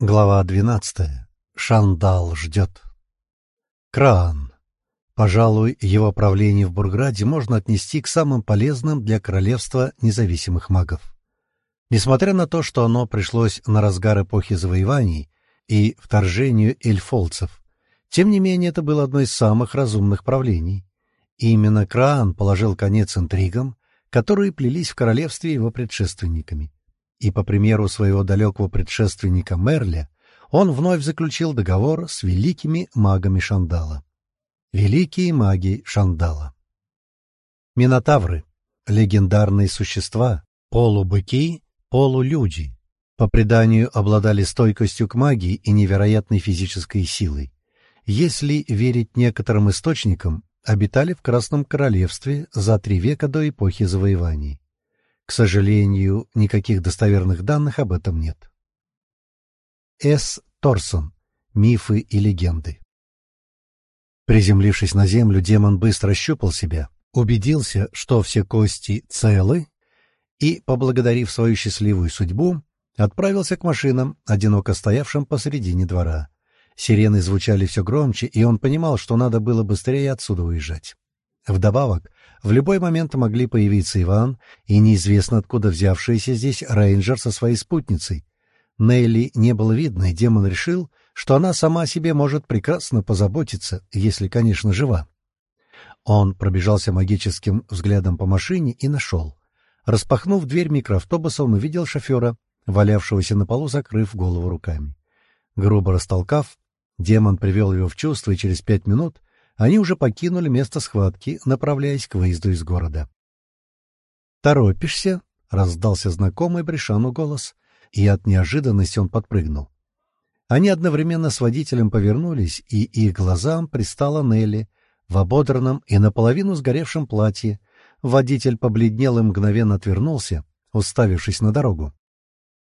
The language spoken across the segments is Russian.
Глава двенадцатая. Шандал ждет. Кран. Пожалуй, его правление в Бурграде можно отнести к самым полезным для королевства независимых магов. Несмотря на то, что оно пришлось на разгар эпохи завоеваний и вторжению эльфолцев, тем не менее это было одно из самых разумных правлений. И именно Краан положил конец интригам, которые плелись в королевстве его предшественниками и, по примеру своего далекого предшественника Мерля, он вновь заключил договор с великими магами Шандала. Великие маги Шандала. Минотавры — легендарные существа, полубыки, полулюди. По преданию обладали стойкостью к магии и невероятной физической силой. Если верить некоторым источникам, обитали в Красном Королевстве за три века до эпохи завоеваний. К сожалению, никаких достоверных данных об этом нет. С. Торсон. Мифы и легенды. Приземлившись на землю, демон быстро щупал себя, убедился, что все кости целы, и, поблагодарив свою счастливую судьбу, отправился к машинам, одиноко стоявшим посредине двора. Сирены звучали все громче, и он понимал, что надо было быстрее отсюда уезжать. Вдобавок, в любой момент могли появиться Иван и неизвестно откуда взявшийся здесь рейнджер со своей спутницей. Нелли не было видно, и демон решил, что она сама о себе может прекрасно позаботиться, если, конечно, жива. Он пробежался магическим взглядом по машине и нашел. Распахнув дверь микроавтобуса, он увидел шофера, валявшегося на полу, закрыв голову руками. Грубо растолкав, демон привел его в чувство, и через пять минут они уже покинули место схватки, направляясь к выезду из города. «Торопишься?» — раздался знакомый Брешану голос, и от неожиданности он подпрыгнул. Они одновременно с водителем повернулись, и их глазам пристала Нелли в ободранном и наполовину сгоревшем платье. Водитель побледнел и мгновенно отвернулся, уставившись на дорогу.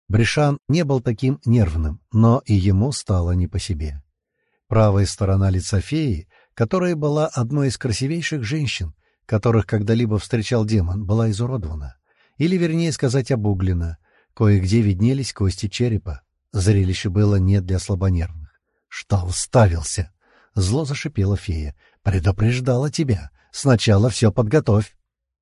Брешан не был таким нервным, но и ему стало не по себе. Правая сторона лица феи которая была одной из красивейших женщин, которых когда-либо встречал демон, была изуродована. Или, вернее сказать, обуглена. Кое-где виднелись кости черепа. Зрелище было не для слабонервных. «Что уставился?» — зло зашипела фея. «Предупреждала тебя. Сначала все подготовь».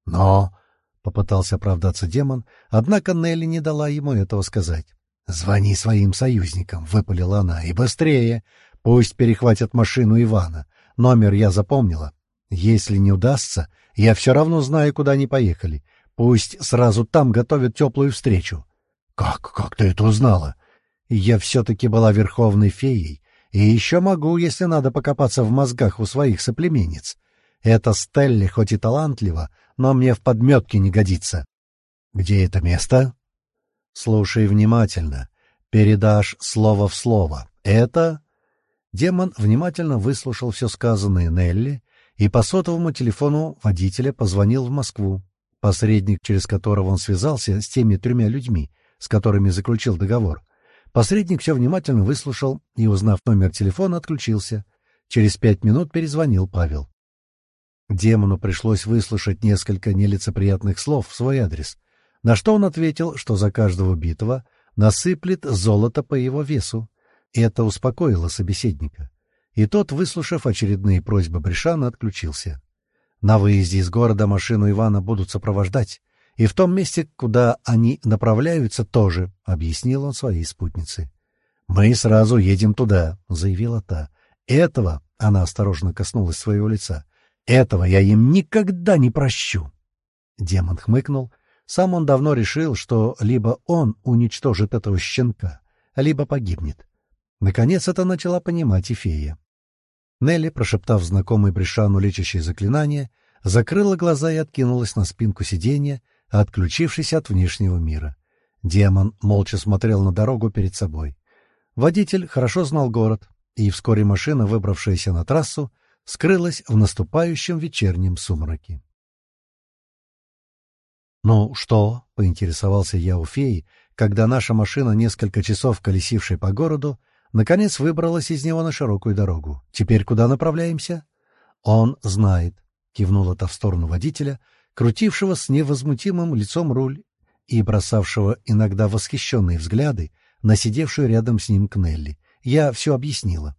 «Но...» — попытался оправдаться демон, однако Нелли не дала ему этого сказать. «Звони своим союзникам», — выпалила она, — «и быстрее. Пусть перехватят машину Ивана. Номер я запомнила. Если не удастся, я все равно знаю, куда они поехали. Пусть сразу там готовят теплую встречу. Как, как ты это узнала? Я все-таки была верховной феей, и еще могу, если надо, покопаться в мозгах у своих соплеменниц. Эта Стелли хоть и талантлива, но мне в подметке не годится. Где это место? Слушай внимательно. Передашь слово в слово. Это Демон внимательно выслушал все сказанное Нелли и по сотовому телефону водителя позвонил в Москву. Посредник, через которого он связался с теми тремя людьми, с которыми заключил договор. Посредник все внимательно выслушал и, узнав номер телефона, отключился. Через пять минут перезвонил Павел. Демону пришлось выслушать несколько нелицеприятных слов в свой адрес, на что он ответил, что за каждого битого насыплет золото по его весу. Это успокоило собеседника. И тот, выслушав очередные просьбы Брешана, отключился. На выезде из города машину Ивана будут сопровождать, и в том месте, куда они направляются, тоже, — объяснил он своей спутнице. — Мы сразу едем туда, — заявила та. — Этого, — она осторожно коснулась своего лица, — этого я им никогда не прощу. Демон хмыкнул. Сам он давно решил, что либо он уничтожит этого щенка, либо погибнет. Наконец это начала понимать и фея. Нелли, прошептав знакомый Брешану лечащее заклинание, закрыла глаза и откинулась на спинку сиденья, отключившись от внешнего мира. Демон молча смотрел на дорогу перед собой. Водитель хорошо знал город, и вскоре машина, выбравшаяся на трассу, скрылась в наступающем вечернем сумраке. «Ну что?» — поинтересовался я у феи, когда наша машина, несколько часов колесившая по городу, Наконец выбралась из него на широкую дорогу. «Теперь куда направляемся?» «Он знает», — кивнула та в сторону водителя, крутившего с невозмутимым лицом руль и бросавшего иногда восхищенные взгляды на сидевшую рядом с ним Кнелли. Я все объяснила.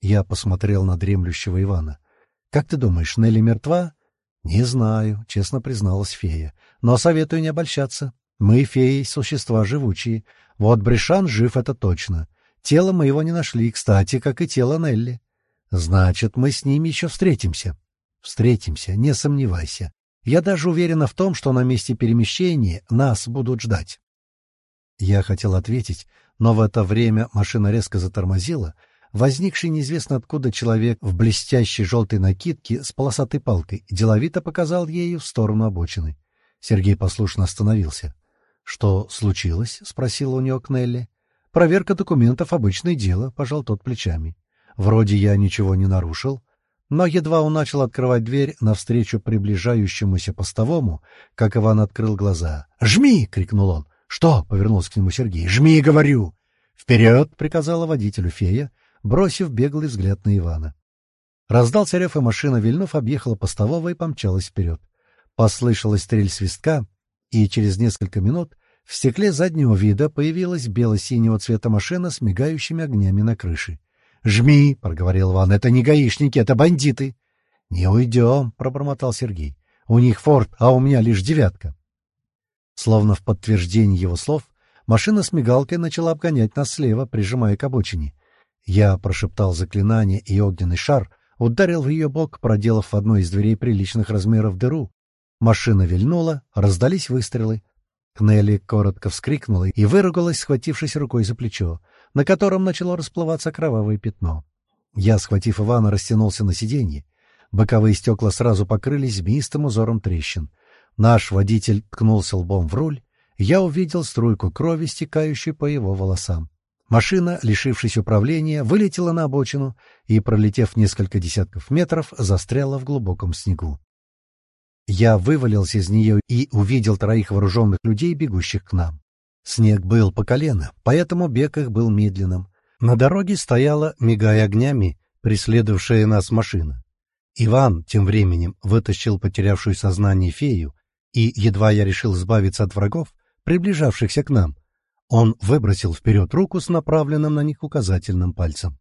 Я посмотрел на дремлющего Ивана. «Как ты думаешь, Нелли мертва?» «Не знаю», — честно призналась фея. «Но советую не обольщаться. Мы, феи, существа живучие. Вот Бришан жив, это точно. Тело мы его не нашли, кстати, как и тело Нелли. Значит, мы с ними еще встретимся». «Встретимся, не сомневайся. Я даже уверена в том, что на месте перемещения нас будут ждать». Я хотел ответить, но в это время машина резко затормозила. Возникший неизвестно откуда человек в блестящей желтой накидке с полосатой палкой деловито показал ею в сторону обочины. Сергей послушно остановился. — Что случилось? — спросила у него Кнелли. — Проверка документов — обычное дело, — пожал тот плечами. — Вроде я ничего не нарушил. Но едва он начал открывать дверь навстречу приближающемуся постовому, как Иван открыл глаза. «Жми!» — крикнул он. «Что?» — повернулся к нему Сергей. «Жми, говорю!» «Вперед!» — приказала водителю фея, бросив беглый взгляд на Ивана. Раздался рев, и машина, вильнув, объехала постового и помчалась вперед. Послышалась стрель свистка, и через несколько минут в стекле заднего вида появилась бело-синего цвета машина с мигающими огнями на крыше. «Жми!» — проговорил Иван. «Это не гаишники, это бандиты!» «Не уйдем!» — пробормотал Сергей. «У них форт, а у меня лишь девятка!» Словно в подтверждение его слов, машина с мигалкой начала обгонять нас слева, прижимая к обочине. Я прошептал заклинание, и огненный шар ударил в ее бок, проделав в одной из дверей приличных размеров дыру. Машина вильнула, раздались выстрелы. Кнелли коротко вскрикнула и выругалась, схватившись рукой за плечо, на котором начало расплываться кровавое пятно. Я, схватив Ивана, растянулся на сиденье. Боковые стекла сразу покрылись змеистым узором трещин. Наш водитель ткнулся лбом в руль. Я увидел струйку крови, стекающую по его волосам. Машина, лишившись управления, вылетела на обочину и, пролетев несколько десятков метров, застряла в глубоком снегу. Я вывалился из нее и увидел троих вооруженных людей, бегущих к нам. Снег был по колено, поэтому бег их был медленным. На дороге стояла, мигая огнями, преследовавшая нас машина. Иван тем временем вытащил потерявшую сознание фею и, едва я решил избавиться от врагов, приближавшихся к нам, он выбросил вперед руку с направленным на них указательным пальцем.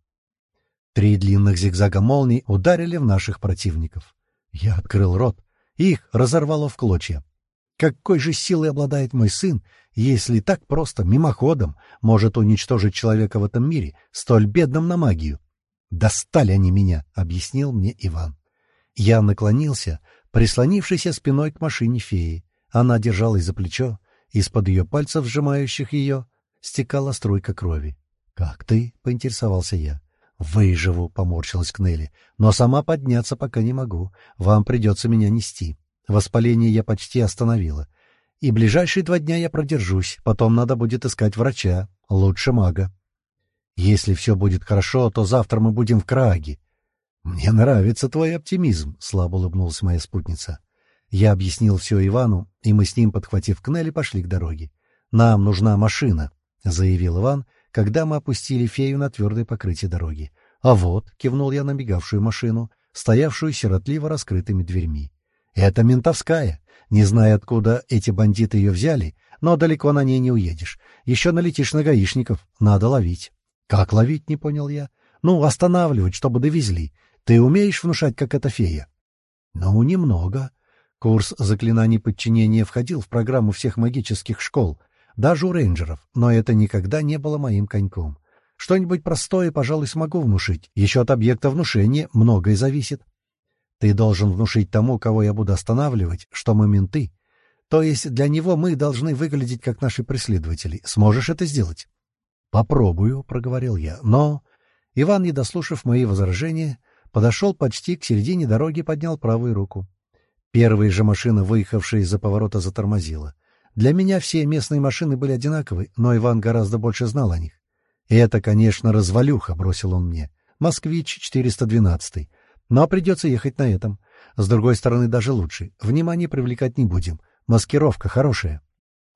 Три длинных зигзага молний ударили в наших противников. Я открыл рот, их разорвало в клочья. Какой же силой обладает мой сын, если так просто, мимоходом, может уничтожить человека в этом мире, столь бедным на магию? «Достали они меня», — объяснил мне Иван. Я наклонился, прислонившийся спиной к машине феи. Она держалась за плечо, из-под ее пальцев, сжимающих ее, стекала струйка крови. «Как ты?» — поинтересовался я. «Выживу», — поморщилась Кнелли, — «но сама подняться пока не могу. Вам придется меня нести. Воспаление я почти остановила. И ближайшие два дня я продержусь, потом надо будет искать врача, лучше мага. Если все будет хорошо, то завтра мы будем в Краге. Мне нравится твой оптимизм, — слабо улыбнулась моя спутница. Я объяснил все Ивану, и мы с ним, подхватив Кнелли, пошли к дороге. «Нам нужна машина», — заявил Иван, когда мы опустили фею на твердое покрытие дороги. «А вот», — кивнул я на мигавшую машину, стоявшую сиротливо раскрытыми дверьми. «Это ментовская. Не знаю, откуда эти бандиты ее взяли, но далеко на ней не уедешь. Еще налетишь на гаишников. Надо ловить». «Как ловить?» — не понял я. «Ну, останавливать, чтобы довезли. Ты умеешь внушать, как эта фея?» «Ну, немного», Курс заклинаний подчинения входил в программу всех магических школ, даже у рейнджеров, но это никогда не было моим коньком. Что-нибудь простое, пожалуй, смогу внушить. Еще от объекта внушения многое зависит. Ты должен внушить тому, кого я буду останавливать, что мы менты. То есть для него мы должны выглядеть как наши преследователи. Сможешь это сделать? — Попробую, — проговорил я. Но... Иван, не дослушав мои возражения, подошел почти к середине дороги и поднял правую руку. Первая же машина, выехавшая из-за поворота, затормозила. Для меня все местные машины были одинаковы, но Иван гораздо больше знал о них. И это, конечно, развалюха, бросил он мне. Москвич 412. Но придется ехать на этом. С другой стороны, даже лучше. Внимание привлекать не будем. Маскировка хорошая.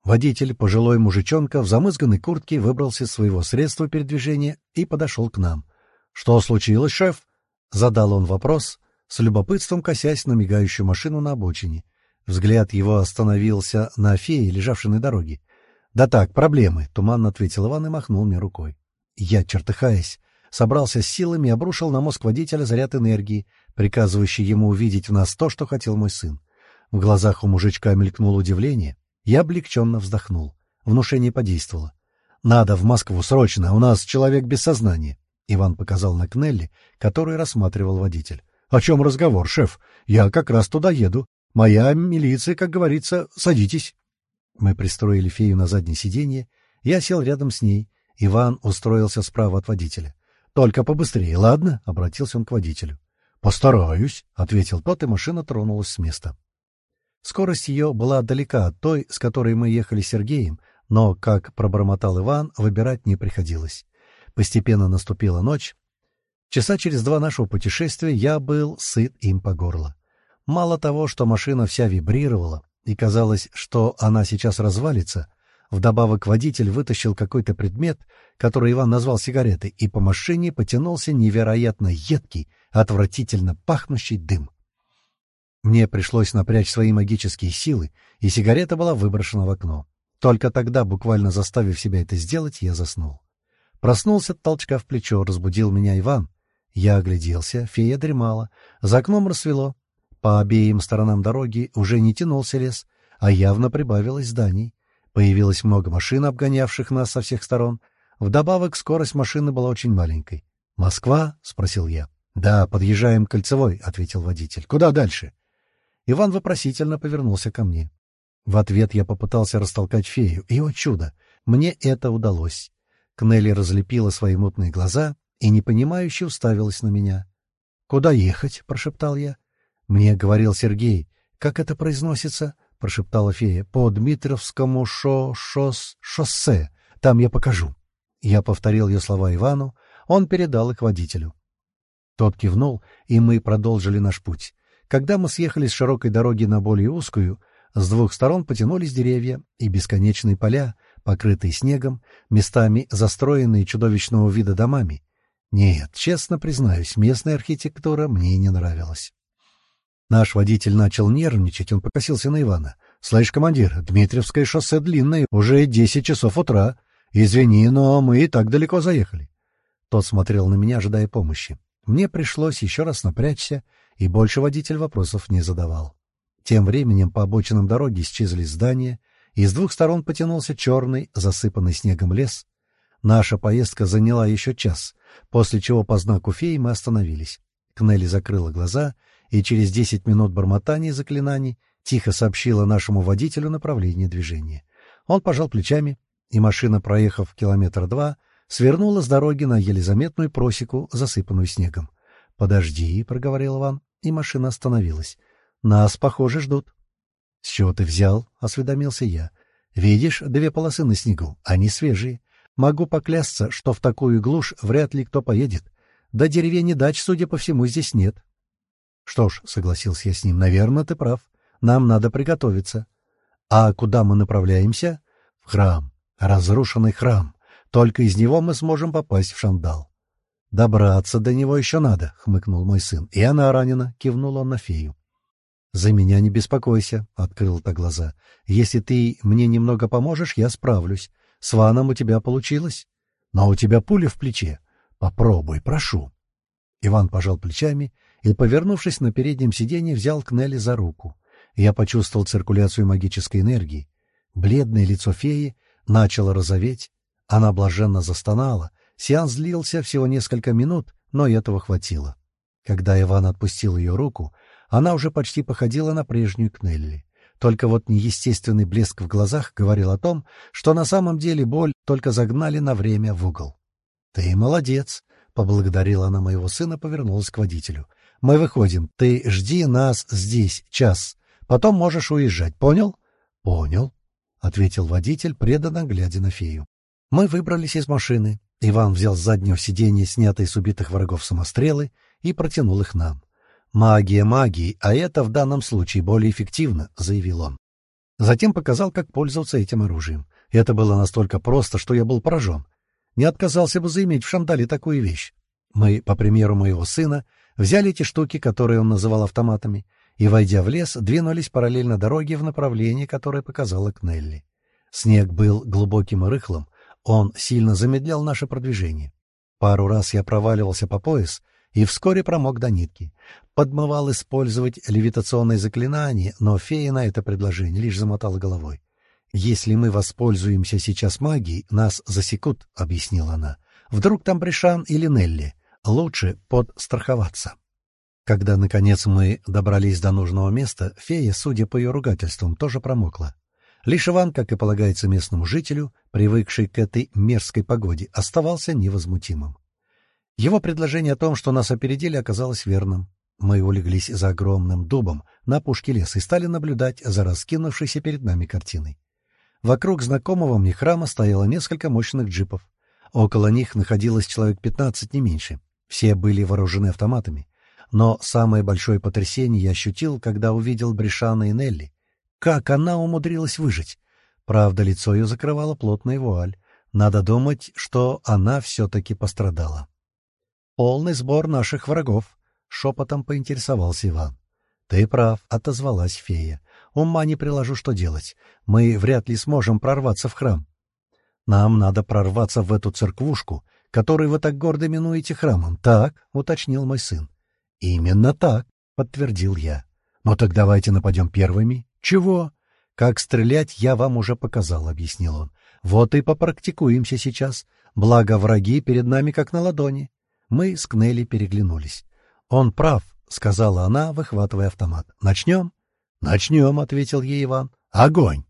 Водитель, пожилой мужичонка, в замызганной куртке выбрался из своего средства передвижения и подошел к нам. — Что случилось, шеф? — задал он вопрос, с любопытством косясь на мигающую машину на обочине. Взгляд его остановился на фее, лежавшей на дороге. «Да так, проблемы», — туманно ответил Иван и махнул мне рукой. Я, чертыхаясь, собрался с силами и обрушил на мозг водителя заряд энергии, приказывающий ему увидеть в нас то, что хотел мой сын. В глазах у мужичка мелькнуло удивление. Я облегченно вздохнул. Внушение подействовало. «Надо в Москву срочно, у нас человек без сознания». Иван показал на Кнелли, который рассматривал водитель. «О чем разговор, шеф? Я как раз туда еду. Моя милиция, как говорится, садитесь». Мы пристроили фею на заднее сиденье. Я сел рядом с ней. Иван устроился справа от водителя. «Только побыстрее, ладно?» — обратился он к водителю. «Постараюсь», — ответил тот, и машина тронулась с места. Скорость ее была далека от той, с которой мы ехали с Сергеем, но, как пробормотал Иван, выбирать не приходилось. Постепенно наступила ночь. Часа через два нашего путешествия я был сыт им по горло. Мало того, что машина вся вибрировала, и казалось, что она сейчас развалится, вдобавок водитель вытащил какой-то предмет, который Иван назвал сигаретой, и по машине потянулся невероятно едкий, отвратительно пахнущий дым. Мне пришлось напрячь свои магические силы, и сигарета была выброшена в окно. Только тогда, буквально заставив себя это сделать, я заснул. Проснулся от толчка в плечо, разбудил меня Иван. Я огляделся, фея дремала, за окном рассвело. По обеим сторонам дороги уже не тянулся лес, а явно прибавилось зданий. Появилось много машин, обгонявших нас со всех сторон. Вдобавок скорость машины была очень маленькой. «Москва?» — спросил я. «Да, подъезжаем к Кольцевой», — ответил водитель. «Куда дальше?» Иван вопросительно повернулся ко мне. В ответ я попытался растолкать фею, и, о чудо, мне это удалось. Кнелли разлепила свои мутные глаза и непонимающе уставилась на меня. «Куда ехать?» — прошептал я. «Мне говорил Сергей. Как это произносится?» — прошептала фея. «По Дмитровскому шо... шос... шоссе. Там я покажу». Я повторил ее слова Ивану, он передал их водителю. Тот кивнул, и мы продолжили наш путь. Когда мы съехали с широкой дороги на более узкую, с двух сторон потянулись деревья и бесконечные поля, покрытые снегом, местами застроенные чудовищного вида домами. Нет, честно признаюсь, местная архитектура мне не нравилась. Наш водитель начал нервничать, он покосился на Ивана. «Слышь, командир, Дмитриевское шоссе длинное, уже десять часов утра. Извини, но мы и так далеко заехали». Тот смотрел на меня, ожидая помощи. Мне пришлось еще раз напрячься, и больше водитель вопросов не задавал. Тем временем по обочинам дороги исчезли здания, и с двух сторон потянулся черный, засыпанный снегом лес. Наша поездка заняла еще час, после чего по знаку феи мы остановились. Кнелли закрыла глаза и через десять минут бормотания и заклинаний тихо сообщила нашему водителю направление движения. Он пожал плечами, и машина, проехав километр два, свернула с дороги на еле заметную просеку, засыпанную снегом. «Подожди», — проговорил Иван, и машина остановилась. «Нас, похоже, ждут». «С чего ты взял?» — осведомился я. «Видишь, две полосы на снегу, они свежие. Могу поклясться, что в такую глушь вряд ли кто поедет. До деревень и дач, судя по всему, здесь нет». «Что ж», — согласился я с ним, — «наверное, ты прав. Нам надо приготовиться». «А куда мы направляемся?» «В храм. Разрушенный храм. Только из него мы сможем попасть в Шандал». «Добраться до него еще надо», — хмыкнул мой сын. «И она ранена», — кивнул он на фею. «За меня не беспокойся», — открыл та глаза. «Если ты мне немного поможешь, я справлюсь. С Ваном у тебя получилось. Но у тебя пуля в плече. Попробуй, прошу». Иван пожал плечами и, повернувшись на переднем сиденье, взял Кнелли за руку. Я почувствовал циркуляцию магической энергии. Бледное лицо феи начало розоветь. Она блаженно застонала. Сеанс длился всего несколько минут, но этого хватило. Когда Иван отпустил ее руку, она уже почти походила на прежнюю Кнелли. Только вот неестественный блеск в глазах говорил о том, что на самом деле боль только загнали на время в угол. — Ты молодец! — поблагодарила она моего сына, повернулась к водителю. — Мы выходим. Ты жди нас здесь час. Потом можешь уезжать. Понял? — Понял, — ответил водитель, преданно глядя на фею. Мы выбрались из машины. Иван взял с заднего сиденья снятые с убитых врагов самострелы и протянул их нам. «Магия магии, а это в данном случае более эффективно», — заявил он. Затем показал, как пользоваться этим оружием. Это было настолько просто, что я был поражен. Не отказался бы заиметь в Шандале такую вещь. Мы, по примеру моего сына, взяли эти штуки, которые он называл автоматами, и, войдя в лес, двинулись параллельно дороге в направлении, которое показала Кнелли. Снег был глубоким и рыхлым, он сильно замедлял наше продвижение. Пару раз я проваливался по пояс и вскоре промок до нитки. Подмывал использовать левитационное заклинание, но фея на это предложение лишь замотала головой. «Если мы воспользуемся сейчас магией, нас засекут», — объяснила она. «Вдруг там Бришан или Нелли. Лучше подстраховаться». Когда, наконец, мы добрались до нужного места, фея, судя по ее ругательствам, тоже промокла. Лишь Иван, как и полагается местному жителю, привыкший к этой мерзкой погоде, оставался невозмутимым. Его предложение о том, что нас опередили, оказалось верным. Мы улеглись за огромным дубом на опушке леса и стали наблюдать за раскинувшейся перед нами картиной. Вокруг знакомого мне храма стояло несколько мощных джипов. Около них находилось человек пятнадцать, не меньше. Все были вооружены автоматами. Но самое большое потрясение я ощутил, когда увидел Бришана и Нелли. Как она умудрилась выжить? Правда, лицо ее закрывала плотная вуаль. Надо думать, что она все-таки пострадала. «Полный сбор наших врагов», — шепотом поинтересовался Иван. «Ты прав», — отозвалась фея. «Ума не приложу, что делать. Мы вряд ли сможем прорваться в храм». «Нам надо прорваться в эту церквушку, которую вы так гордо минуете храмом, так?» — уточнил мой сын. «Именно так», — подтвердил я. «Ну так давайте нападем первыми». «Чего?» «Как стрелять, я вам уже показал», — объяснил он. «Вот и попрактикуемся сейчас. Благо враги перед нами как на ладони». Мы с Кнелли переглянулись. «Он прав», — сказала она, выхватывая автомат. «Начнем?» «Начнем», — ответил ей Иван. «Огонь!»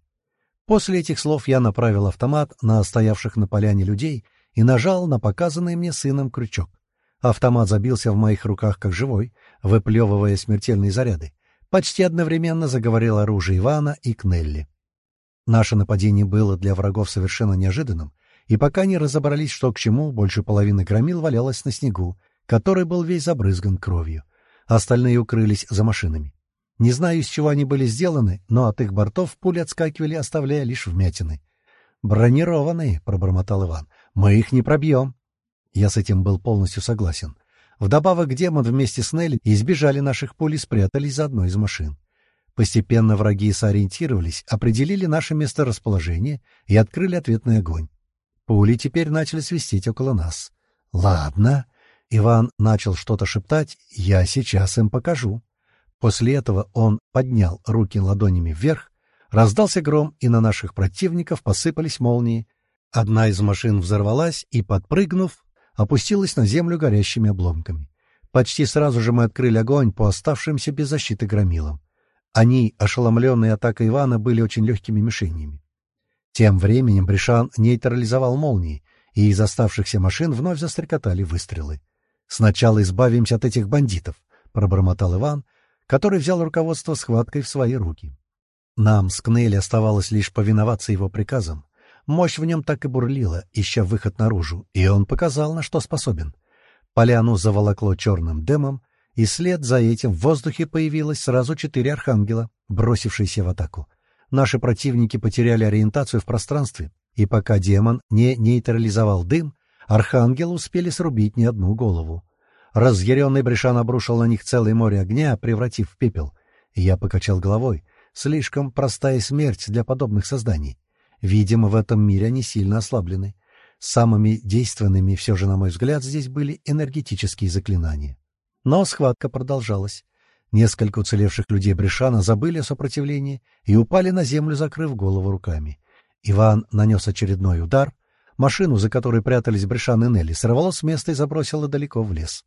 После этих слов я направил автомат на стоявших на поляне людей и нажал на показанный мне сыном крючок. Автомат забился в моих руках как живой, выплевывая смертельные заряды. Почти одновременно заговорил оружие Ивана и Кнелли. Наше нападение было для врагов совершенно неожиданным, и пока не разобрались, что к чему, больше половины громил валялось на снегу, который был весь забрызган кровью. Остальные укрылись за машинами. Не знаю, из чего они были сделаны, но от их бортов пули отскакивали, оставляя лишь вмятины. «Бронированные», — пробормотал Иван. «Мы их не пробьем». Я с этим был полностью согласен. Вдобавок демон вместе с Нелли избежали наших пуль и спрятались за одной из машин. Постепенно враги сориентировались, определили наше месторасположение и открыли ответный огонь. Пули теперь начали свистеть около нас. «Ладно». Иван начал что-то шептать. «Я сейчас им покажу». После этого он поднял руки ладонями вверх, раздался гром, и на наших противников посыпались молнии. Одна из машин взорвалась и, подпрыгнув, опустилась на землю горящими обломками. Почти сразу же мы открыли огонь по оставшимся без защиты громилам. Они, ошеломленные атакой Ивана, были очень легкими мишенями. Тем временем Бришан нейтрализовал молнии, и из оставшихся машин вновь застрекотали выстрелы. «Сначала избавимся от этих бандитов», — пробормотал Иван, который взял руководство схваткой в свои руки. Нам с Кнелли оставалось лишь повиноваться его приказам. Мощь в нем так и бурлила, ища выход наружу, и он показал, на что способен. Поляну заволокло черным дымом, и след за этим в воздухе появилось сразу четыре архангела, бросившиеся в атаку. Наши противники потеряли ориентацию в пространстве, и пока демон не нейтрализовал дым, архангелы успели срубить не одну голову. Разъяренный Брешан обрушил на них целое море огня, превратив в пепел. Я покачал головой. Слишком простая смерть для подобных созданий. Видимо, в этом мире они сильно ослаблены. Самыми действенными, все же, на мой взгляд, здесь были энергетические заклинания. Но схватка продолжалась. Несколько уцелевших людей Брешана забыли о сопротивлении и упали на землю, закрыв голову руками. Иван нанес очередной удар. Машину, за которой прятались Брешан и Нелли, сорвало с места и забросило далеко в лес.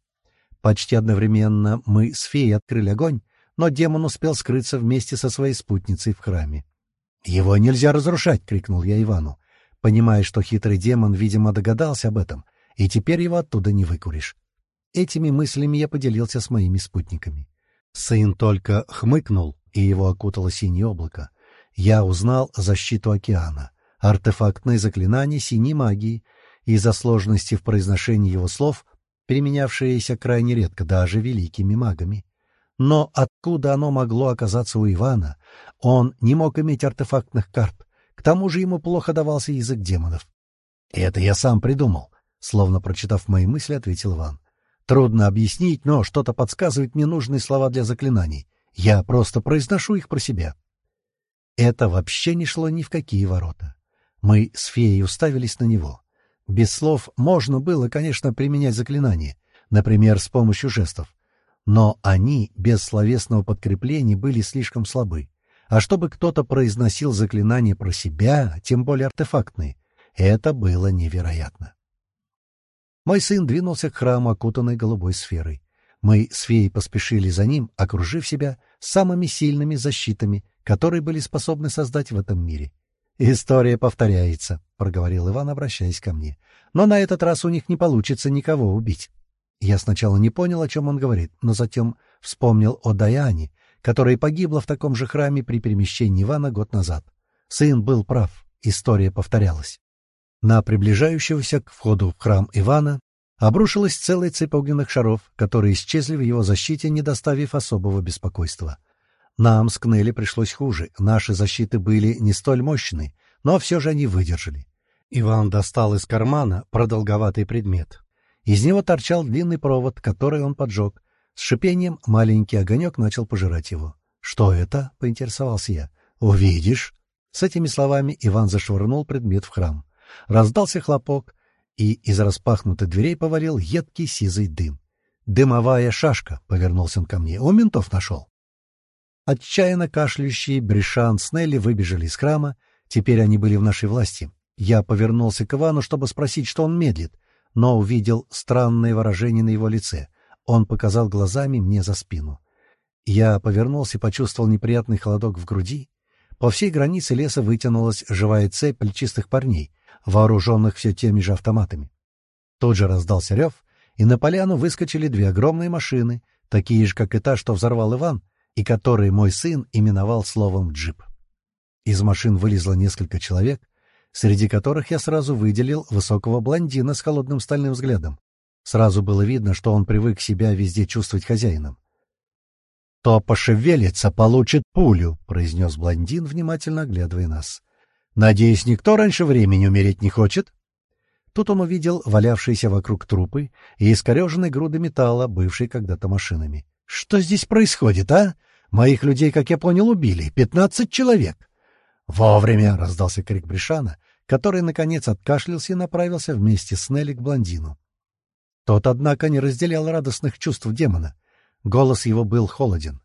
Почти одновременно мы с феей открыли огонь, но демон успел скрыться вместе со своей спутницей в храме. «Его нельзя разрушать!» — крикнул я Ивану, понимая, что хитрый демон, видимо, догадался об этом, и теперь его оттуда не выкуришь. Этими мыслями я поделился с моими спутниками. Сын только хмыкнул, и его окутало синее облако. Я узнал защиту океана, артефактное заклинание синей магии, из-за сложности в произношении его слов, применявшееся крайне редко даже великими магами. Но откуда оно могло оказаться у Ивана? Он не мог иметь артефактных карт. К тому же ему плохо давался язык демонов. «Это я сам придумал», — словно прочитав мои мысли, ответил Иван. «Трудно объяснить, но что-то подсказывает мне нужные слова для заклинаний. Я просто произношу их про себя». Это вообще не шло ни в какие ворота. Мы с феей уставились на него. Без слов можно было, конечно, применять заклинания, например, с помощью жестов. Но они без словесного подкрепления были слишком слабы. А чтобы кто-то произносил заклинания про себя, тем более артефактные, это было невероятно. Мой сын двинулся к храму, окутанной голубой сферой. Мы с феей поспешили за ним, окружив себя самыми сильными защитами, которые были способны создать в этом мире. «История повторяется», — проговорил Иван, обращаясь ко мне. «Но на этот раз у них не получится никого убить». Я сначала не понял, о чем он говорит, но затем вспомнил о Даяне, которая погибла в таком же храме при перемещении Ивана год назад. Сын был прав, история повторялась. На приближающегося к входу в храм Ивана обрушилась целая цепь огненных шаров, которые исчезли в его защите, не доставив особого беспокойства. Нам с Кнелли пришлось хуже, наши защиты были не столь мощны, но все же они выдержали. Иван достал из кармана продолговатый предмет. Из него торчал длинный провод, который он поджег. С шипением маленький огонек начал пожирать его. «Что это?» — поинтересовался я. «Увидишь». С этими словами Иван зашвырнул предмет в храм. Раздался хлопок, и из распахнутых дверей повалил едкий сизый дым. «Дымовая шашка», — повернулся он ко мне, — «у ментов нашел». Отчаянно кашляющие Бришан с Нелли выбежали из храма, теперь они были в нашей власти. Я повернулся к Ивану, чтобы спросить, что он медлит, но увидел странное выражение на его лице. Он показал глазами мне за спину. Я повернулся и почувствовал неприятный холодок в груди. По всей границе леса вытянулась живая цепь плечистых парней, вооруженных все теми же автоматами. Тут же раздался рев, и на поляну выскочили две огромные машины, такие же, как и та, что взорвал Иван, и которые мой сын именовал словом «джип». Из машин вылезло несколько человек, среди которых я сразу выделил высокого блондина с холодным стальным взглядом. Сразу было видно, что он привык себя везде чувствовать хозяином. «То пошевелится, получит пулю», — произнес блондин, внимательно оглядывая нас. Надеюсь, никто раньше времени умереть не хочет?» Тут он увидел валявшиеся вокруг трупы и искореженные груды металла, бывшие когда-то машинами. «Что здесь происходит, а? Моих людей, как я понял, убили. Пятнадцать человек!» «Вовремя!» — раздался крик Бришана, который, наконец, откашлялся и направился вместе с Нелли к блондину. Тот, однако, не разделял радостных чувств демона. Голос его был холоден.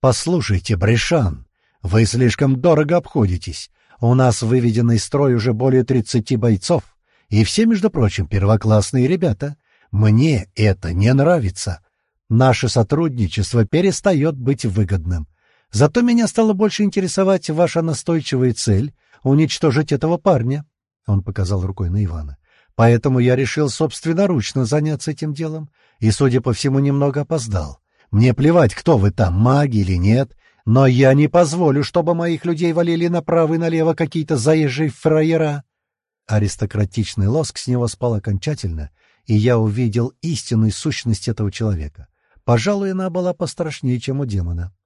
«Послушайте, Бришан, вы слишком дорого обходитесь. У нас выведено из строя уже более 30 бойцов, и все, между прочим, первоклассные ребята. Мне это не нравится. Наше сотрудничество перестает быть выгодным. Зато меня стало больше интересовать ваша настойчивая цель — уничтожить этого парня. Он показал рукой на Ивана. Поэтому я решил собственноручно заняться этим делом и, судя по всему, немного опоздал. Мне плевать, кто вы там, маги или нет, но я не позволю, чтобы моих людей валили направо и налево какие-то заезжие фраера. Аристократичный лоск с него спал окончательно, и я увидел истинную сущность этого человека. Пожалуй, она была пострашнее, чем у демона. —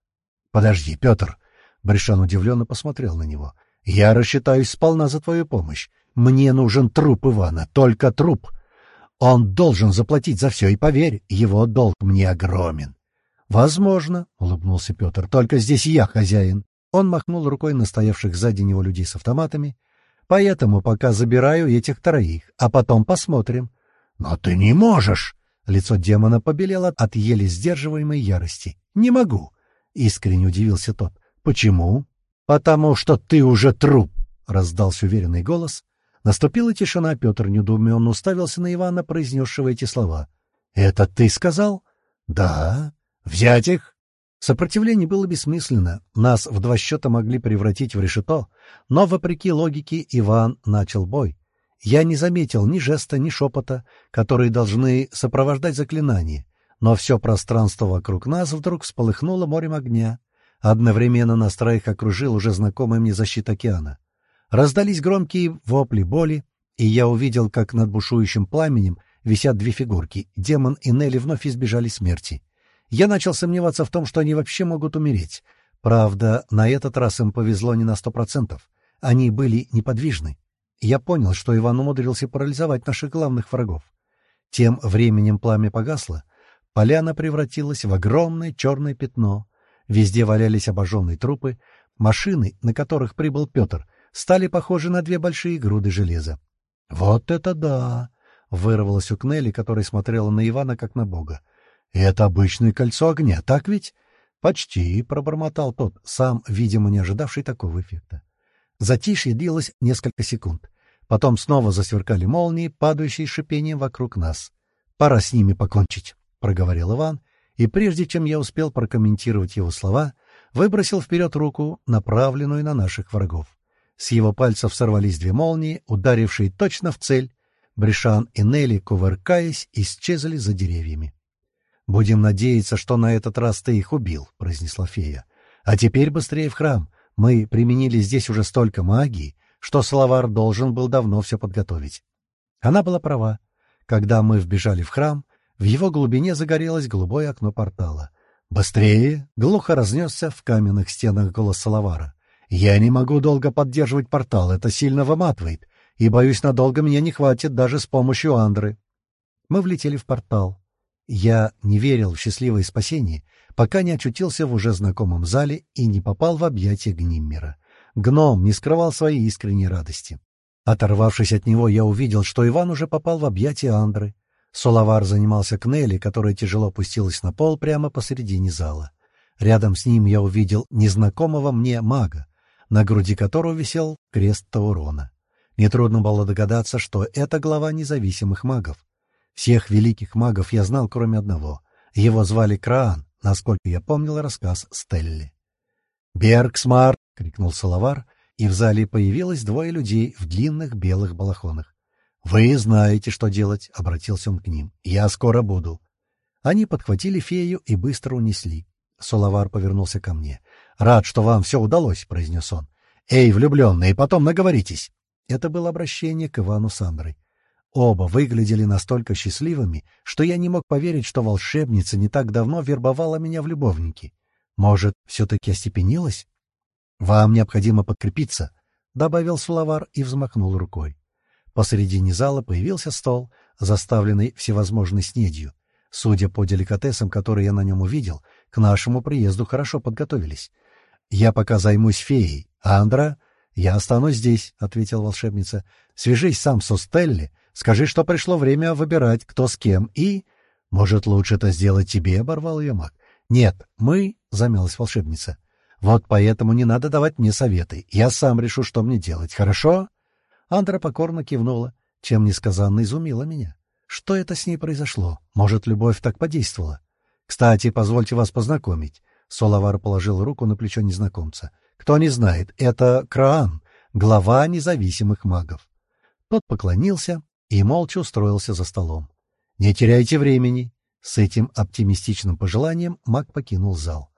Подожди, Петр! — Бришан удивленно посмотрел на него. — Я рассчитаюсь сполна за твою помощь. Мне нужен труп Ивана, только труп. Он должен заплатить за все, и поверь, его долг мне огромен. «Возможно», — улыбнулся Петр, — «только здесь я хозяин». Он махнул рукой на стоявших сзади него людей с автоматами. «Поэтому пока забираю этих троих, а потом посмотрим». «Но ты не можешь!» Лицо демона побелело от еле сдерживаемой ярости. «Не могу!» — искренне удивился тот. «Почему?» «Потому что ты уже труп!» — раздался уверенный голос. Наступила тишина, Петр недоуменно уставился на Ивана, произнесшего эти слова. «Это ты сказал?» «Да». «Взять их!» Сопротивление было бессмысленно, нас в два счета могли превратить в решето, но, вопреки логике, Иван начал бой. Я не заметил ни жеста, ни шепота, которые должны сопровождать заклинание, но все пространство вокруг нас вдруг всполыхнуло морем огня. Одновременно нас троих окружил уже знакомый мне защит океана. Раздались громкие вопли боли, и я увидел, как над бушующим пламенем висят две фигурки. Демон и Нелли вновь избежали смерти. Я начал сомневаться в том, что они вообще могут умереть. Правда, на этот раз им повезло не на сто процентов. Они были неподвижны. Я понял, что Иван умудрился парализовать наших главных врагов. Тем временем пламя погасло. Поляна превратилась в огромное черное пятно. Везде валялись обожженные трупы. Машины, на которых прибыл Петр, стали похожи на две большие груды железа. «Вот это да!» — вырвалось у Кнелли, которая смотрела на Ивана как на бога. «Это обычное кольцо огня, так ведь?» «Почти», — пробормотал тот, сам, видимо, не ожидавший такого эффекта. Затишье длилось несколько секунд. Потом снова засверкали молнии, падающие шипением вокруг нас. «Пора с ними покончить», — проговорил Иван, и прежде чем я успел прокомментировать его слова, выбросил вперед руку, направленную на наших врагов. С его пальцев сорвались две молнии, ударившие точно в цель. Бришан и Нелли, кувыркаясь, исчезли за деревьями. «Будем надеяться, что на этот раз ты их убил», — произнесла фея. «А теперь быстрее в храм. Мы применили здесь уже столько магии, что Салавар должен был давно все подготовить». Она была права. Когда мы вбежали в храм, в его глубине загорелось голубое окно портала. «Быстрее!» — глухо разнесся в каменных стенах голос Салавара. «Я не могу долго поддерживать портал, это сильно выматывает, и, боюсь, надолго меня не хватит даже с помощью Андры». Мы влетели в портал. Я не верил в счастливое спасение, пока не очутился в уже знакомом зале и не попал в объятия Гниммера. Гном не скрывал своей искренней радости. Оторвавшись от него, я увидел, что Иван уже попал в объятия Андры. Соловар занимался Кнелли, которая тяжело опустилась на пол прямо посередине зала. Рядом с ним я увидел незнакомого мне мага, на груди которого висел крест Таурона. Нетрудно было догадаться, что это глава независимых магов. Всех великих магов я знал, кроме одного. Его звали Краан, насколько я помнил рассказ Стелли. «Бергсмарт!» — крикнул Соловар, и в зале появилось двое людей в длинных белых балахонах. «Вы знаете, что делать», — обратился он к ним. «Я скоро буду». Они подхватили фею и быстро унесли. Соловар повернулся ко мне. «Рад, что вам все удалось», — произнес он. «Эй, влюбленные, потом наговоритесь». Это было обращение к Ивану с Андрой. Оба выглядели настолько счастливыми, что я не мог поверить, что волшебница не так давно вербовала меня в любовники. Может, все-таки остепенилась? «Вам необходимо подкрепиться», — добавил Сулавар и взмахнул рукой. Посредине зала появился стол, заставленный всевозможной снедью. Судя по деликатесам, которые я на нем увидел, к нашему приезду хорошо подготовились. «Я пока займусь феей, а Андра...» «Я останусь здесь», — ответила волшебница. «Свяжись сам со Стелли, скажи, что пришло время выбирать, кто с кем, и...» «Может, лучше это сделать тебе?» — оборвал ее маг. «Нет, мы...» — замялась волшебница. «Вот поэтому не надо давать мне советы. Я сам решу, что мне делать, хорошо?» Андра покорно кивнула, чем несказанно изумила меня. Что это с ней произошло? Может, любовь так подействовала? Кстати, позвольте вас познакомить. Соловар положил руку на плечо незнакомца. Кто не знает, это Краан, глава независимых магов. Тот поклонился и молча устроился за столом. «Не теряйте времени!» С этим оптимистичным пожеланием маг покинул зал.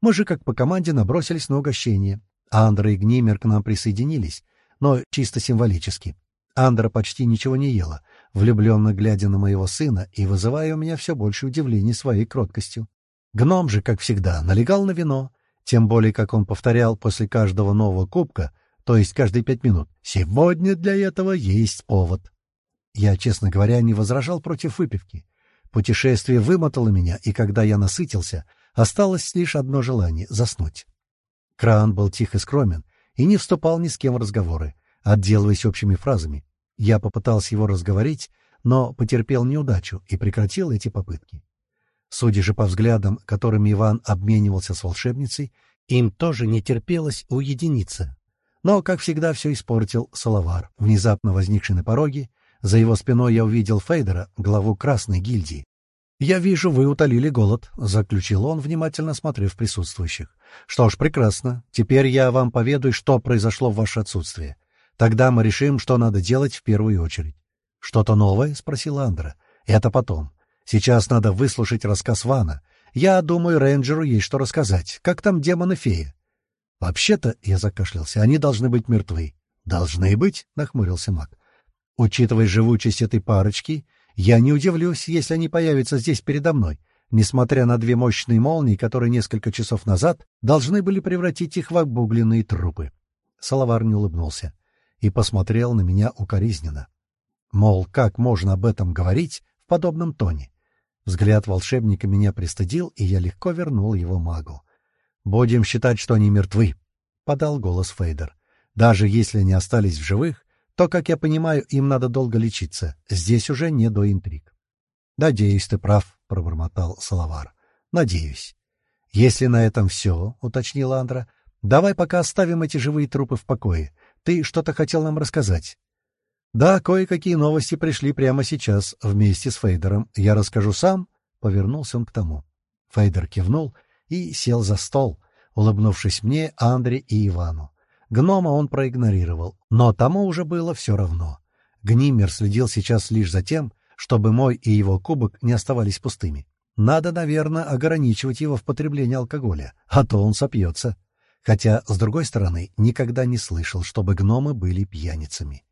Мы же, как по команде, набросились на угощение. Андра и Гнимер к нам присоединились, но чисто символически. Андра почти ничего не ела, влюбленно глядя на моего сына и вызывая у меня все больше удивлений своей кроткостью. Гном же, как всегда, налегал на вино, тем более, как он повторял после каждого нового кубка, то есть каждые пять минут, «Сегодня для этого есть повод». Я, честно говоря, не возражал против выпивки. Путешествие вымотало меня, и когда я насытился, осталось лишь одно желание — заснуть. Кран был тих и скромен, и не вступал ни с кем в разговоры, отделываясь общими фразами. Я попытался его разговорить, но потерпел неудачу и прекратил эти попытки. Судя же по взглядам, которыми Иван обменивался с волшебницей, им тоже не терпелось уединиться. Но, как всегда, все испортил Салавар, внезапно возникший на пороге. За его спиной я увидел Фейдера, главу Красной гильдии. «Я вижу, вы утолили голод», — заключил он, внимательно смотрев присутствующих. «Что ж, прекрасно. Теперь я вам поведаю, что произошло в ваше отсутствие. Тогда мы решим, что надо делать в первую очередь». «Что-то новое?» — спросила Андра. «Это потом. Сейчас надо выслушать рассказ Вана. Я думаю, рейнджеру есть что рассказать. Как там демоны-феи?» «Вообще-то», — я закашлялся, — «они должны быть мертвы». «Должны быть?» — нахмурился маг. «Учитывая живучесть этой парочки, я не удивлюсь, если они появятся здесь передо мной, несмотря на две мощные молнии, которые несколько часов назад должны были превратить их в обугленные трупы. Салавар не улыбнулся и посмотрел на меня укоризненно. Мол, как можно об этом говорить в подобном тоне? Взгляд волшебника меня пристыдил, и я легко вернул его магу. «Будем считать, что они мертвы», — подал голос Фейдер. Даже если они остались в живых, то, как я понимаю, им надо долго лечиться. Здесь уже не до интриг. — Надеюсь, ты прав, — пробормотал Салавар. — Надеюсь. — Если на этом все, — уточнила Андра, — давай пока оставим эти живые трупы в покое. Ты что-то хотел нам рассказать? — Да, кое-какие новости пришли прямо сейчас, вместе с Фейдером. Я расскажу сам, — повернулся он к тому. Фейдер кивнул и сел за стол, улыбнувшись мне, Андре и Ивану. Гнома он проигнорировал, но тому уже было все равно. Гнимер следил сейчас лишь за тем, чтобы мой и его кубок не оставались пустыми. Надо, наверное, ограничивать его в потреблении алкоголя, а то он сопьется. Хотя, с другой стороны, никогда не слышал, чтобы гномы были пьяницами.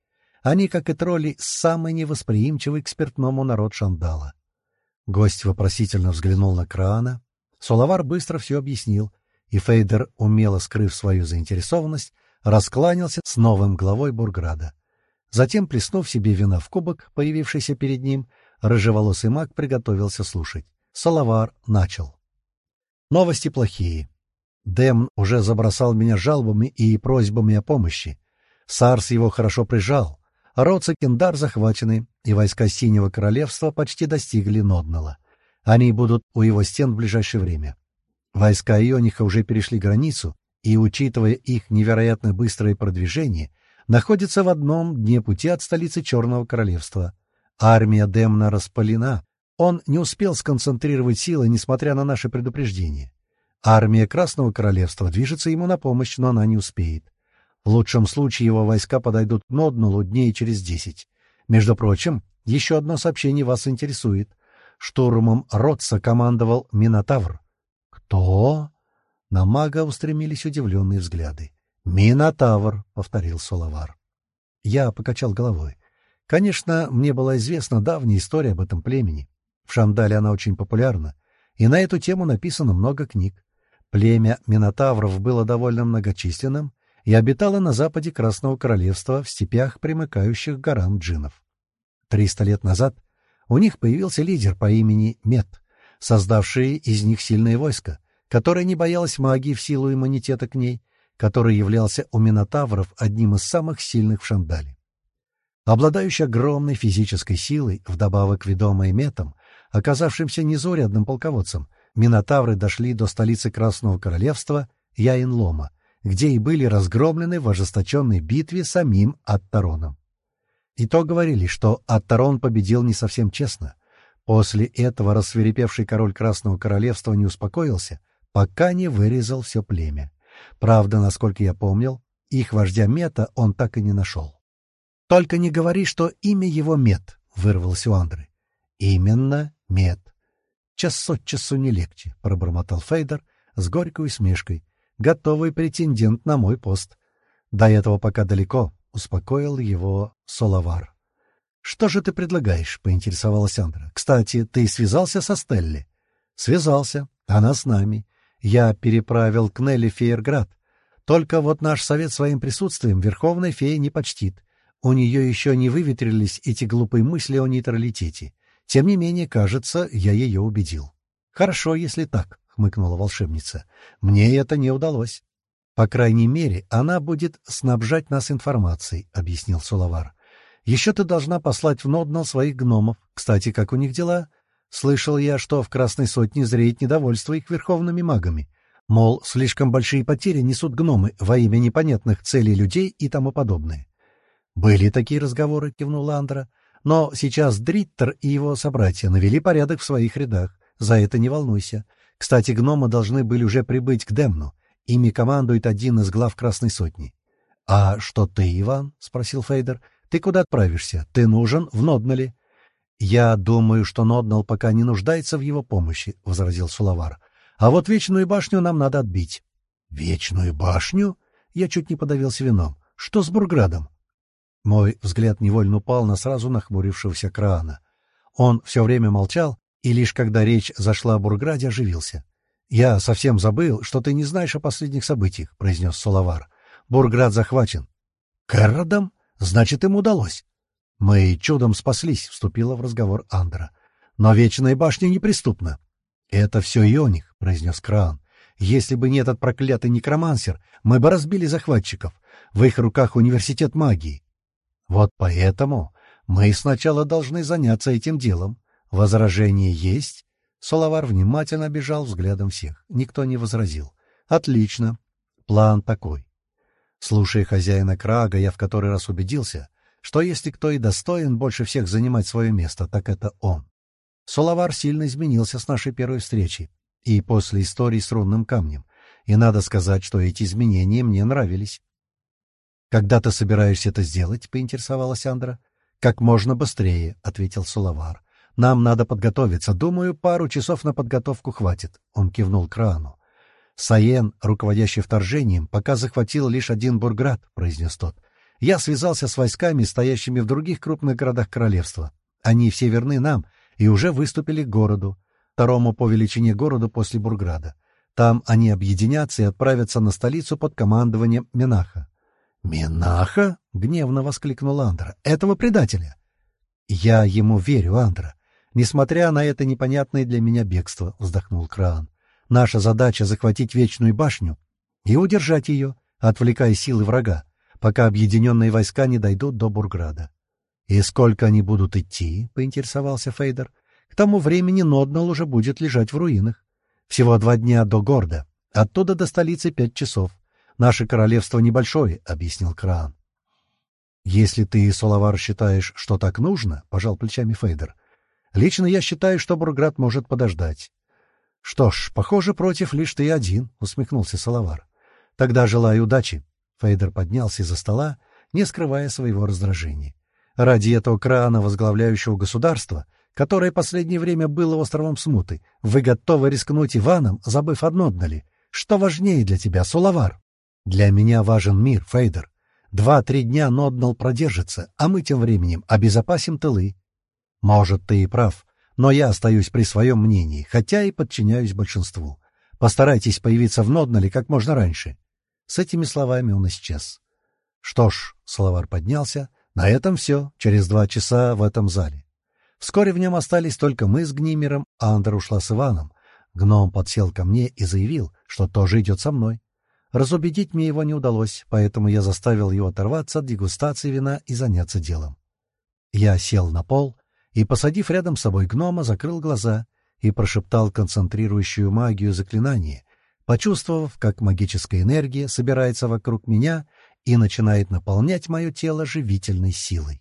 Они, как и тролли, самый невосприимчивый к спиртному народ Шандала. Гость вопросительно взглянул на Краана. Соловар быстро все объяснил, и Фейдер, умело скрыв свою заинтересованность, раскланялся с новым главой Бурграда. Затем, плеснув себе вина в кубок, появившийся перед ним, рыжеволосый маг приготовился слушать. Салавар начал. Новости плохие. Дэм уже забросал меня жалобами и просьбами о помощи. Сарс его хорошо прижал. Род Кендар захвачены, и войска Синего Королевства почти достигли Ноднала. Они будут у его стен в ближайшее время. Войска Иониха уже перешли границу и, учитывая их невероятно быстрое продвижение, находится в одном дне пути от столицы Черного Королевства. Армия Демна распалена. Он не успел сконцентрировать силы, несмотря на наши предупреждения. Армия Красного Королевства движется ему на помощь, но она не успеет. В лучшем случае его войска подойдут к Ноднулу дней через десять. Между прочим, еще одно сообщение вас интересует. Штурмом Ротса командовал Минотавр. «Кто?» На мага устремились удивленные взгляды. «Минотавр», — повторил Соловар. Я покачал головой. Конечно, мне была известна давняя история об этом племени. В Шандале она очень популярна, и на эту тему написано много книг. Племя Минотавров было довольно многочисленным и обитало на западе Красного Королевства в степях, примыкающих к горам джинов. Триста лет назад у них появился лидер по имени Мет, создавший из них сильное войско, которая не боялась магии в силу иммунитета к ней, который являлся у Минотавров одним из самых сильных в Шандале. Обладающий огромной физической силой, вдобавок ведомой метом, оказавшимся незаурядным полководцем, Минотавры дошли до столицы Красного Королевства Яинлома, где и были разгромлены в ожесточенной битве самим Аттароном. И то говорили, что Аттарон победил не совсем честно. После этого рассверепевший король Красного Королевства не успокоился пока не вырезал все племя. Правда, насколько я помнил, их вождя Мета он так и не нашел. — Только не говори, что имя его Мет, — вырвался у Андры. — Именно Мет. Час от часу не легче, — пробормотал Фейдер с горькой усмешкой. — Готовый претендент на мой пост. До этого пока далеко, — успокоил его Соловар. — Что же ты предлагаешь? — поинтересовалась Андра. — Кстати, ты связался со Стелли? — Связался. Она с нами. Я переправил к Нелли Фейерград. Только вот наш совет своим присутствием Верховная Фея не почтит. У нее еще не выветрились эти глупые мысли о нейтралитете. Тем не менее, кажется, я ее убедил. — Хорошо, если так, — хмыкнула волшебница. — Мне это не удалось. — По крайней мере, она будет снабжать нас информацией, — объяснил Сулавар. — Еще ты должна послать в Ноднал своих гномов. Кстати, как у них дела? Слышал я, что в Красной Сотне зреет недовольство их верховными магами. Мол, слишком большие потери несут гномы во имя непонятных целей людей и тому подобное. «Были такие разговоры», — кивнул Андра. «Но сейчас Дриттер и его собратья навели порядок в своих рядах. За это не волнуйся. Кстати, гномы должны были уже прибыть к Демну. Ими командует один из глав Красной Сотни». «А что ты, Иван?» — спросил Фейдер. «Ты куда отправишься? Ты нужен в Ноднале?» «Я думаю, что Ноднал пока не нуждается в его помощи», — возразил Сулавар. «А вот Вечную башню нам надо отбить». «Вечную башню?» Я чуть не подавился вином. «Что с Бурградом?» Мой взгляд невольно упал на сразу нахмурившегося Краана. Он все время молчал, и лишь когда речь зашла о Бурграде, оживился. «Я совсем забыл, что ты не знаешь о последних событиях», — произнес Сулавар. «Бурград захвачен». «Кэрродом? Значит, им удалось». «Мы чудом спаслись», — вступила в разговор Андра. «Но Вечная башня неприступна». «Это все Ионик», — произнес Краан. «Если бы не этот проклятый некромансер, мы бы разбили захватчиков. В их руках университет магии. Вот поэтому мы сначала должны заняться этим делом. Возражение есть? Соловар внимательно обижал взглядом всех. Никто не возразил. Отлично. План такой. Слушая хозяина Крага, я в который раз убедился, что если кто и достоин больше всех занимать свое место, так это он. Соловар сильно изменился с нашей первой встречи и после истории с рунным камнем, и надо сказать, что эти изменения мне нравились. «Когда ты собираешься это сделать?» — поинтересовалась Андра. «Как можно быстрее», — ответил Соловар. «Нам надо подготовиться. Думаю, пару часов на подготовку хватит», — он кивнул к Рану. «Саен, руководящий вторжением, пока захватил лишь один бурград», — произнес тот. «Я связался с войсками, стоящими в других крупных городах королевства. Они все верны нам и уже выступили к городу, второму по величине городу после Бурграда. Там они объединятся и отправятся на столицу под командованием Менаха. «Менаха?» — гневно воскликнул Андра. «Этого предателя!» «Я ему верю, Андра. Несмотря на это непонятное для меня бегство», — вздохнул Краан. «Наша задача — захватить Вечную башню и удержать ее, отвлекая силы врага, пока объединенные войска не дойдут до Бурграда. «И сколько они будут идти?» — поинтересовался Фейдер. «К тому времени Ноднал уже будет лежать в руинах. Всего два дня до города. Оттуда до столицы пять часов. Наше королевство небольшое», — объяснил Краан. «Если ты, Соловар, считаешь, что так нужно», — пожал плечами Фейдер, — «лично я считаю, что Бурград может подождать». «Что ж, похоже, против лишь ты один», — усмехнулся Соловар. «Тогда желаю удачи». Фейдер поднялся из-за стола, не скрывая своего раздражения. Ради этого крана, возглавляющего государство, которое последнее время было островом смуты, вы готовы рискнуть Иваном, забыв одно дали. Что важнее для тебя, Сулавар? Для меня важен мир, Фейдер. Два-три дня Ноднал продержится, а мы тем временем обезопасим тылы. Может, ты и прав, но я остаюсь при своем мнении, хотя и подчиняюсь большинству. Постарайтесь появиться в Ноднале как можно раньше. С этими словами он исчез. Что ж, Словар поднялся, на этом все, через два часа в этом зале. Вскоре в нем остались только мы с Гнимером, а Андер ушла с Иваном. Гном подсел ко мне и заявил, что тоже идет со мной. Разубедить мне его не удалось, поэтому я заставил его оторваться от дегустации вина и заняться делом. Я сел на пол и, посадив рядом с собой гнома, закрыл глаза и прошептал концентрирующую магию заклинание, почувствовав, как магическая энергия собирается вокруг меня и начинает наполнять мое тело живительной силой.